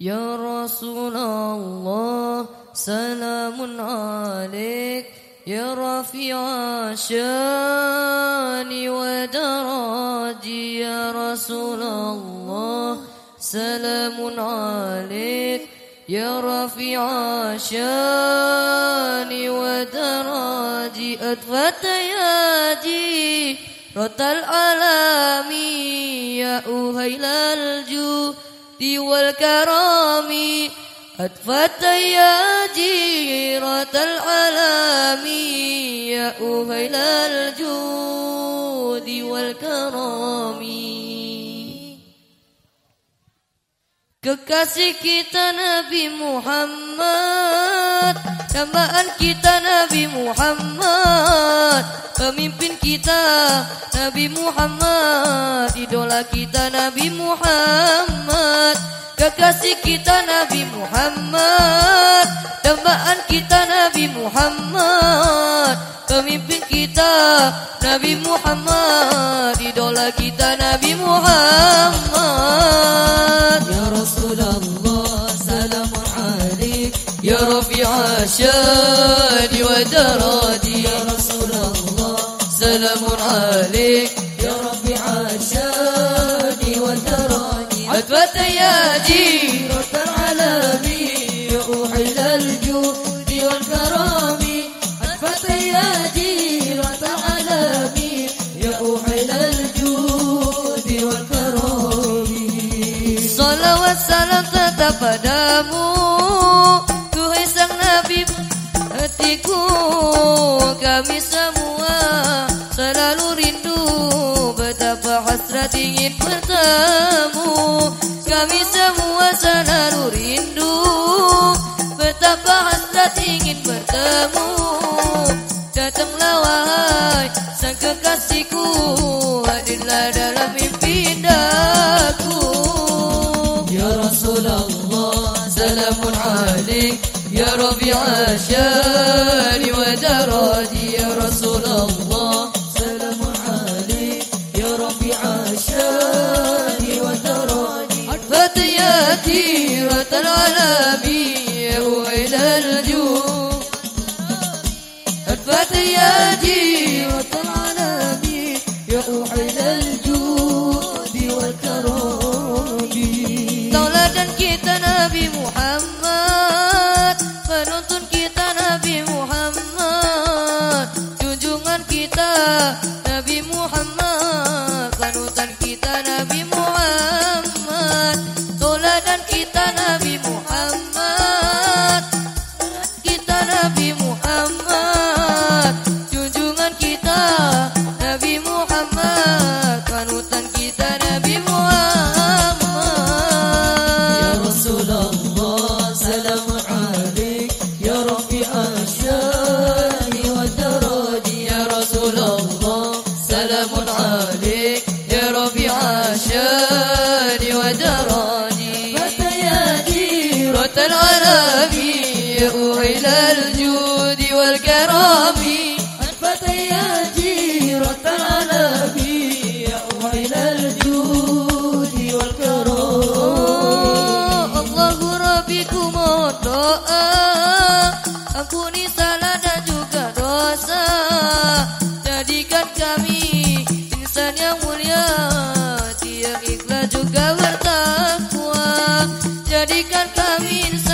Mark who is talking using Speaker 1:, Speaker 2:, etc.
Speaker 1: يا رسول الله سلام عليك. يا رفيع شان ودراجي يا رسول الله سلام عليك. يا رفيع شان ودراجي أدفت ياجي رت العالمي يا أهيل الجود والكرام أدفت يا جيرة العالم يا أهيل الجود والكرام. Kekasih kita Nabi Muhammad Dambaan kita Nabi Muhammad Pemimpin kita Nabi Muhammad Idola kita Nabi Muhammad. Kekasih kita Nabi Muhammad Dambaan kita Nabi Muhammad Pemimpin kita Nabi Muhammad Idola kita Nabi Muhammad الشان ودرادي
Speaker 2: يا رسول الله.
Speaker 1: سلام عليك.
Speaker 2: يا رفيع الشان ودرادي
Speaker 1: عتبة يا
Speaker 2: جيرة العالم يا أوحي الجود والكرام. عتبة يا جيرة العالم يا أوحي الجود والكرام.
Speaker 1: صلى والسلام tetap padamu hatiku. Kami semua selalu rindu betapa hasrat ingin bertemu. Kami semua selalu rindu betapa hasrat ingin bertemu. Datanglah wahai sang kekasihku hadirlah dalam mimpi indaku.
Speaker 2: Ya Rasulullah
Speaker 1: salamun alaik يا ربيع الشان ودرادي يا رسول الله.
Speaker 2: سلام عليك يا ربيع الشان ودرادي
Speaker 1: فتياتي رت العالمية إلى الجود فتياتي Nabi Muhammad العالمين إلى الجود والكرم
Speaker 2: الفتى يا جيرة العالمين إلى الجود والكرم
Speaker 1: الله ربكم doa Ampuni salah dan juga dosa Jadikan kami insan yang mulia kawin